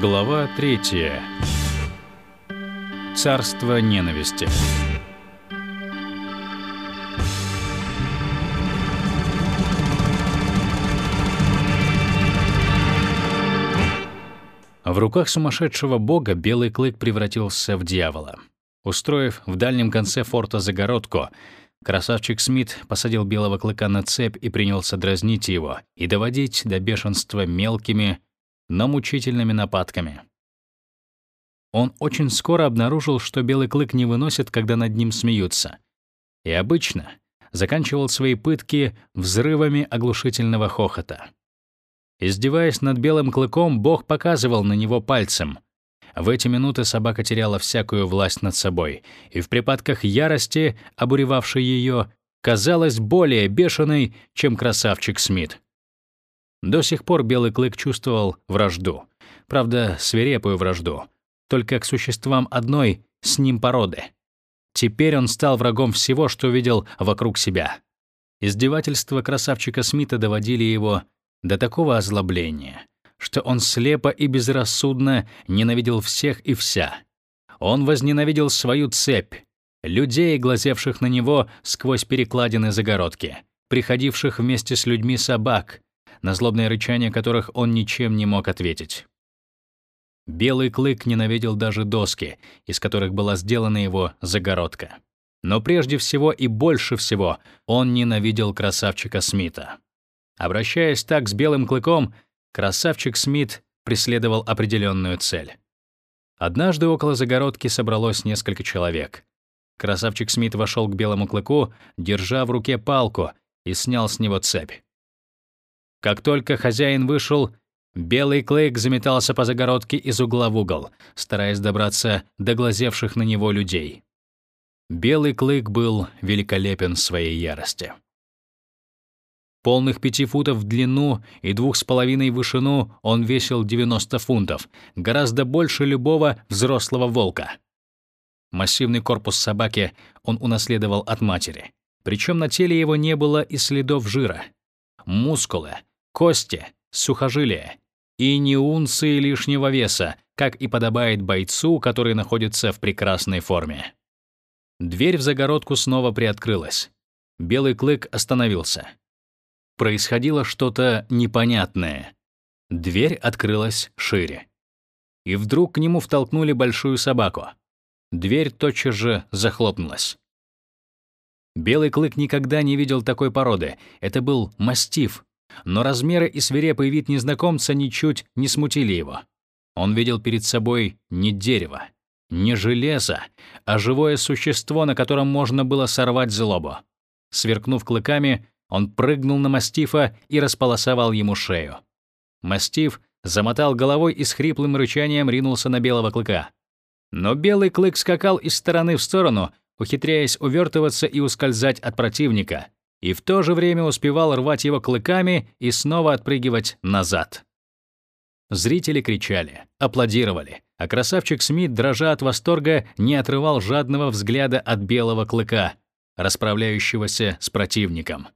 Глава третья. Царство ненависти. В руках сумасшедшего бога белый клык превратился в дьявола. Устроив в дальнем конце форта загородку, красавчик Смит посадил белого клыка на цепь и принялся дразнить его и доводить до бешенства мелкими, но мучительными нападками. Он очень скоро обнаружил, что белый клык не выносит, когда над ним смеются. И обычно заканчивал свои пытки взрывами оглушительного хохота. Издеваясь над белым клыком, Бог показывал на него пальцем. В эти минуты собака теряла всякую власть над собой, и в припадках ярости, обуревавшей ее, казалась более бешеной, чем красавчик Смит. До сих пор Белый Клык чувствовал вражду. Правда, свирепую вражду. Только к существам одной с ним породы. Теперь он стал врагом всего, что видел вокруг себя. Издевательства красавчика Смита доводили его до такого озлобления, что он слепо и безрассудно ненавидел всех и вся. Он возненавидел свою цепь, людей, глазевших на него сквозь перекладины загородки, приходивших вместе с людьми собак, на злобное рычание которых он ничем не мог ответить. Белый клык ненавидел даже доски, из которых была сделана его загородка. Но прежде всего и больше всего он ненавидел красавчика Смита. Обращаясь так с белым клыком, красавчик Смит преследовал определенную цель. Однажды около загородки собралось несколько человек. Красавчик Смит вошел к белому клыку, держа в руке палку, и снял с него цепь. Как только хозяин вышел, белый клык заметался по загородке из угла в угол, стараясь добраться до глазевших на него людей. Белый клык был великолепен в своей ярости. Полных пяти футов в длину и двух с половиной в вышину он весил 90 фунтов, гораздо больше любого взрослого волка. Массивный корпус собаки он унаследовал от матери. Причем на теле его не было и следов жира. Мускулы, кости, сухожилия и ни унции лишнего веса, как и подобает бойцу, который находится в прекрасной форме. Дверь в загородку снова приоткрылась. Белый клык остановился. Происходило что-то непонятное. Дверь открылась шире. И вдруг к нему втолкнули большую собаку. Дверь тотчас же захлопнулась. Белый клык никогда не видел такой породы. Это был мастиф. Но размеры и свирепый вид незнакомца ничуть не смутили его. Он видел перед собой не дерево, не железо, а живое существо, на котором можно было сорвать злобу. Сверкнув клыками, он прыгнул на мастифа и располосовал ему шею. Мастиф замотал головой и с хриплым рычанием ринулся на белого клыка. Но белый клык скакал из стороны в сторону, ухитряясь увертываться и ускользать от противника, и в то же время успевал рвать его клыками и снова отпрыгивать назад. Зрители кричали, аплодировали, а красавчик Смит, дрожа от восторга, не отрывал жадного взгляда от белого клыка, расправляющегося с противником.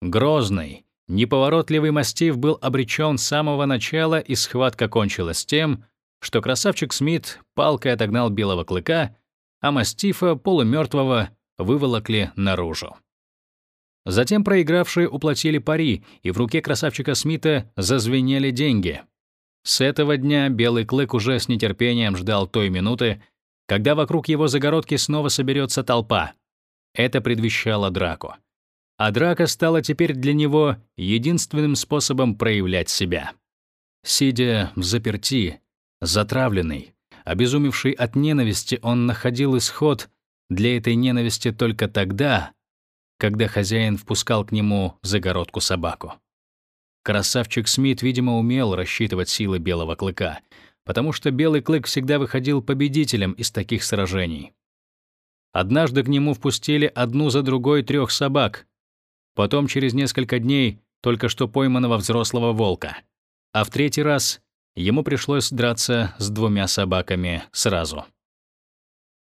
Грозный, неповоротливый мастиф был обречен с самого начала, и схватка кончилась тем, что красавчик Смит палкой отогнал белого клыка, а мастифа, полумертвого, выволокли наружу. Затем проигравшие уплатили пари, и в руке красавчика Смита зазвенели деньги. С этого дня Белый Клык уже с нетерпением ждал той минуты, когда вокруг его загородки снова соберется толпа. Это предвещало драку а драка стала теперь для него единственным способом проявлять себя. Сидя в заперти, затравленный, обезумевший от ненависти, он находил исход для этой ненависти только тогда, когда хозяин впускал к нему в загородку собаку. Красавчик Смит, видимо, умел рассчитывать силы белого клыка, потому что белый клык всегда выходил победителем из таких сражений. Однажды к нему впустили одну за другой трех собак, потом через несколько дней только что пойманного взрослого волка. А в третий раз ему пришлось драться с двумя собаками сразу.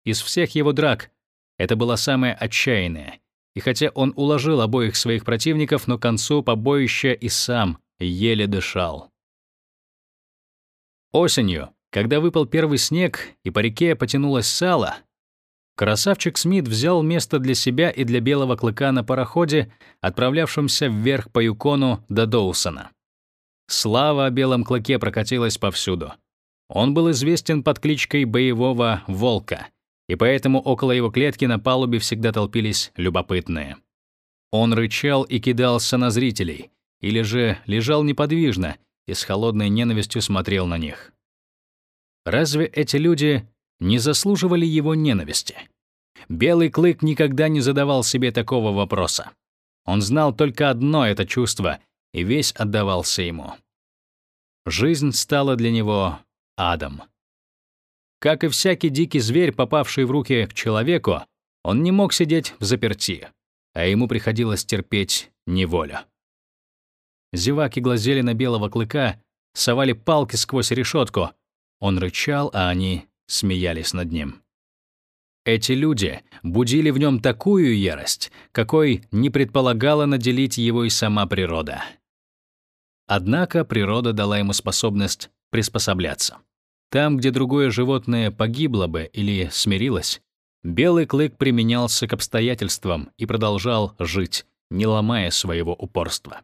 Из всех его драк это была самая отчаянная, и хотя он уложил обоих своих противников, но к концу побоища и сам еле дышал. Осенью, когда выпал первый снег и по реке потянулось сало, красавчик Смит взял место для себя и для белого клыка на пароходе, отправлявшемся вверх по Юкону до Доусона. Слава о белом клыке прокатилась повсюду. Он был известен под кличкой Боевого Волка, и поэтому около его клетки на палубе всегда толпились любопытные. Он рычал и кидался на зрителей, или же лежал неподвижно и с холодной ненавистью смотрел на них. Разве эти люди не заслуживали его ненависти? Белый клык никогда не задавал себе такого вопроса. Он знал только одно это чувство и весь отдавался ему. Жизнь стала для него адом. Как и всякий дикий зверь, попавший в руки к человеку, он не мог сидеть в заперти, а ему приходилось терпеть неволю. Зеваки глазели на белого клыка, совали палки сквозь решетку. Он рычал, а они смеялись над ним. Эти люди будили в нем такую ярость, какой не предполагала наделить его и сама природа. Однако природа дала ему способность приспосабляться. Там, где другое животное погибло бы или смирилось, белый клык применялся к обстоятельствам и продолжал жить, не ломая своего упорства.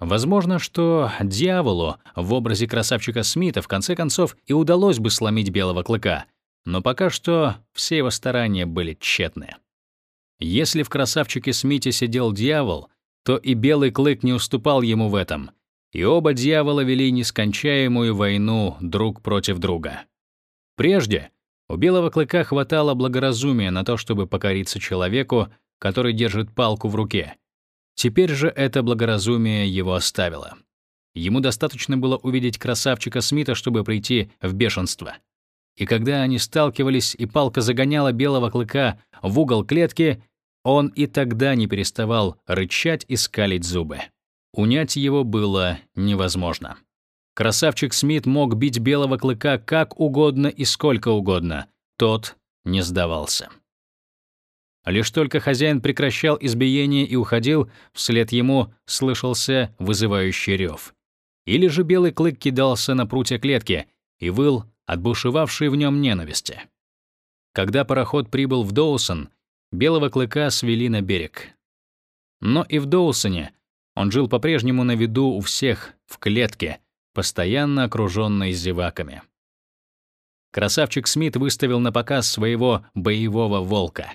Возможно, что дьяволу в образе красавчика Смита в конце концов и удалось бы сломить белого клыка, но пока что все его старания были тщетны. Если в красавчике Смите сидел дьявол, то и белый клык не уступал ему в этом — и оба дьявола вели нескончаемую войну друг против друга. Прежде у белого клыка хватало благоразумия на то, чтобы покориться человеку, который держит палку в руке. Теперь же это благоразумие его оставило. Ему достаточно было увидеть красавчика Смита, чтобы прийти в бешенство. И когда они сталкивались, и палка загоняла белого клыка в угол клетки, он и тогда не переставал рычать и скалить зубы. Унять его было невозможно. Красавчик Смит мог бить белого клыка как угодно и сколько угодно. Тот не сдавался. Лишь только хозяин прекращал избиение и уходил, вслед ему слышался вызывающий рев. Или же белый клык кидался на прутья клетки и выл от бушевавшей в нем ненависти. Когда пароход прибыл в Доусон, белого клыка свели на берег. Но и в Доусоне он жил по-прежнему на виду у всех, в клетке, постоянно окружённой зеваками. Красавчик Смит выставил на показ своего боевого волка,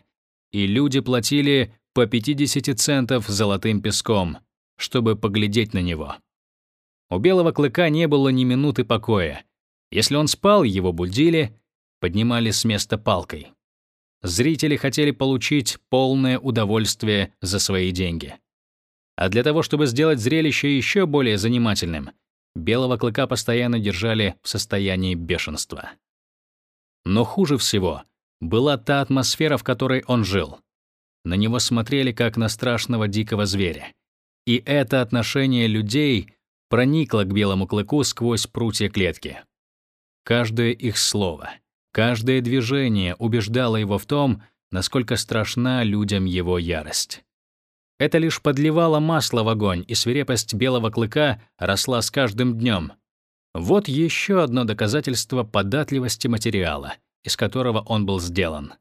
и люди платили по 50 центов золотым песком, чтобы поглядеть на него. У белого клыка не было ни минуты покоя. Если он спал, его будили, поднимали с места палкой. Зрители хотели получить полное удовольствие за свои деньги. А для того, чтобы сделать зрелище еще более занимательным, белого клыка постоянно держали в состоянии бешенства. Но хуже всего была та атмосфера, в которой он жил. На него смотрели как на страшного дикого зверя. И это отношение людей проникло к белому клыку сквозь прутья клетки. Каждое их слово, каждое движение убеждало его в том, насколько страшна людям его ярость. Это лишь подливало масло в огонь, и свирепость белого клыка росла с каждым днем. Вот еще одно доказательство податливости материала, из которого он был сделан.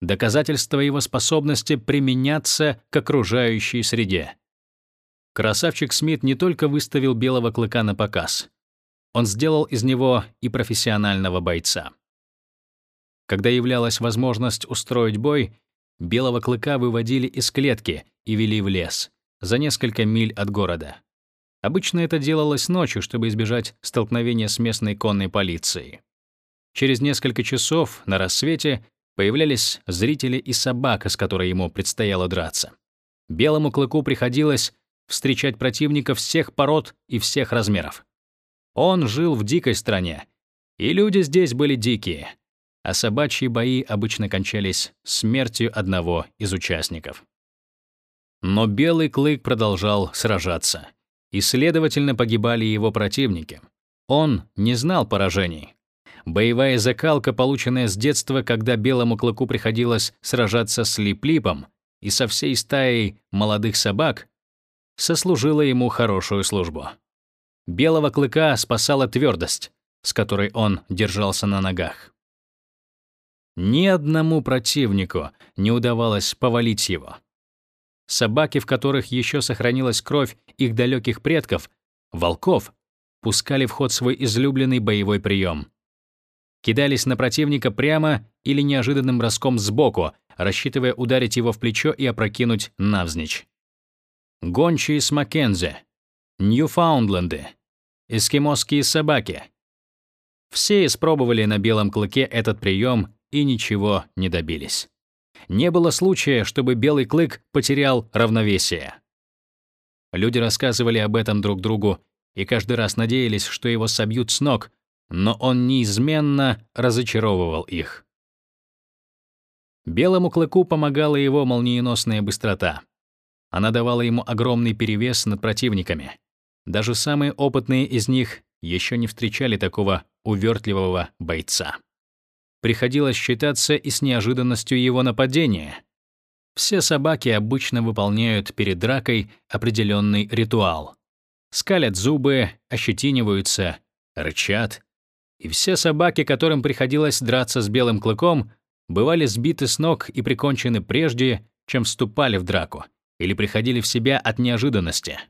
Доказательство его способности применяться к окружающей среде. Красавчик Смит не только выставил белого клыка на показ, он сделал из него и профессионального бойца. Когда являлась возможность устроить бой, белого клыка выводили из клетки и вели в лес, за несколько миль от города. Обычно это делалось ночью, чтобы избежать столкновения с местной конной полицией. Через несколько часов на рассвете появлялись зрители и собака, с которой ему предстояло драться. Белому клыку приходилось встречать противников всех пород и всех размеров. Он жил в дикой стране, и люди здесь были дикие, а собачьи бои обычно кончались смертью одного из участников. Но белый клык продолжал сражаться, и, следовательно, погибали его противники. Он не знал поражений. Боевая закалка, полученная с детства, когда белому клыку приходилось сражаться с лип-липом и со всей стаей молодых собак, сослужила ему хорошую службу. Белого клыка спасала твердость, с которой он держался на ногах. Ни одному противнику не удавалось повалить его. Собаки, в которых еще сохранилась кровь их далеких предков, волков, пускали в ход свой излюбленный боевой прием. Кидались на противника прямо или неожиданным броском сбоку, рассчитывая ударить его в плечо и опрокинуть навзничь. Гончие с Маккензи, Ньюфаундленды, эскимосские собаки. Все испробовали на белом клыке этот прием и ничего не добились. Не было случая, чтобы белый клык потерял равновесие. Люди рассказывали об этом друг другу и каждый раз надеялись, что его собьют с ног, но он неизменно разочаровывал их. Белому клыку помогала его молниеносная быстрота. Она давала ему огромный перевес над противниками. Даже самые опытные из них еще не встречали такого увертливого бойца. Приходилось считаться и с неожиданностью его нападения. Все собаки обычно выполняют перед дракой определенный ритуал. Скалят зубы, ощетиниваются, рычат. И все собаки, которым приходилось драться с белым клыком, бывали сбиты с ног и прикончены прежде, чем вступали в драку, или приходили в себя от неожиданности.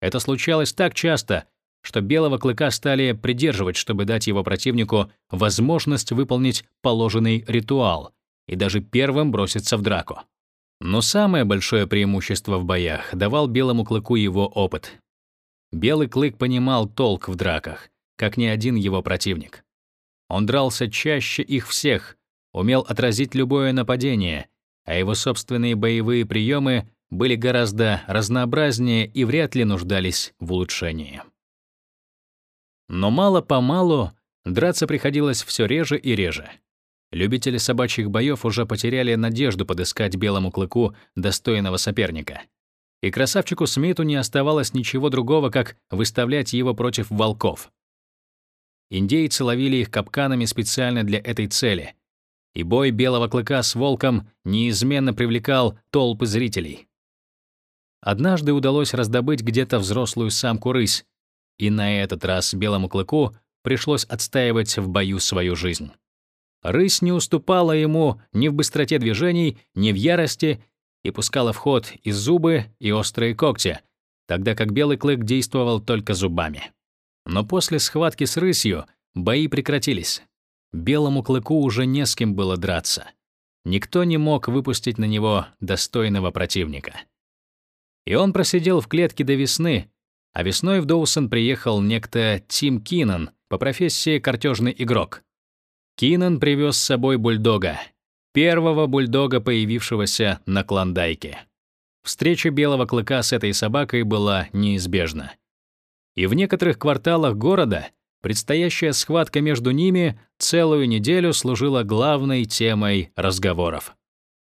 Это случалось так часто, что белого клыка стали придерживать, чтобы дать его противнику возможность выполнить положенный ритуал и даже первым броситься в драку. Но самое большое преимущество в боях давал белому клыку его опыт. Белый клык понимал толк в драках, как ни один его противник. Он дрался чаще их всех, умел отразить любое нападение, а его собственные боевые приемы были гораздо разнообразнее и вряд ли нуждались в улучшении. Но мало-помалу драться приходилось все реже и реже. Любители собачьих боев уже потеряли надежду подыскать белому клыку достойного соперника. И красавчику Смиту не оставалось ничего другого, как выставлять его против волков. Индейцы ловили их капканами специально для этой цели, и бой белого клыка с волком неизменно привлекал толпы зрителей. Однажды удалось раздобыть где-то взрослую самку-рысь, и на этот раз белому клыку пришлось отстаивать в бою свою жизнь. Рысь не уступала ему ни в быстроте движений, ни в ярости и пускала в ход и зубы, и острые когти, тогда как белый клык действовал только зубами. Но после схватки с рысью бои прекратились. Белому клыку уже не с кем было драться. Никто не мог выпустить на него достойного противника. И он просидел в клетке до весны, а весной в Доусон приехал некто Тим Кинан, по профессии картежный игрок. Кинан привез с собой бульдога, первого бульдога, появившегося на Клондайке. Встреча белого клыка с этой собакой была неизбежна. И в некоторых кварталах города предстоящая схватка между ними целую неделю служила главной темой разговоров.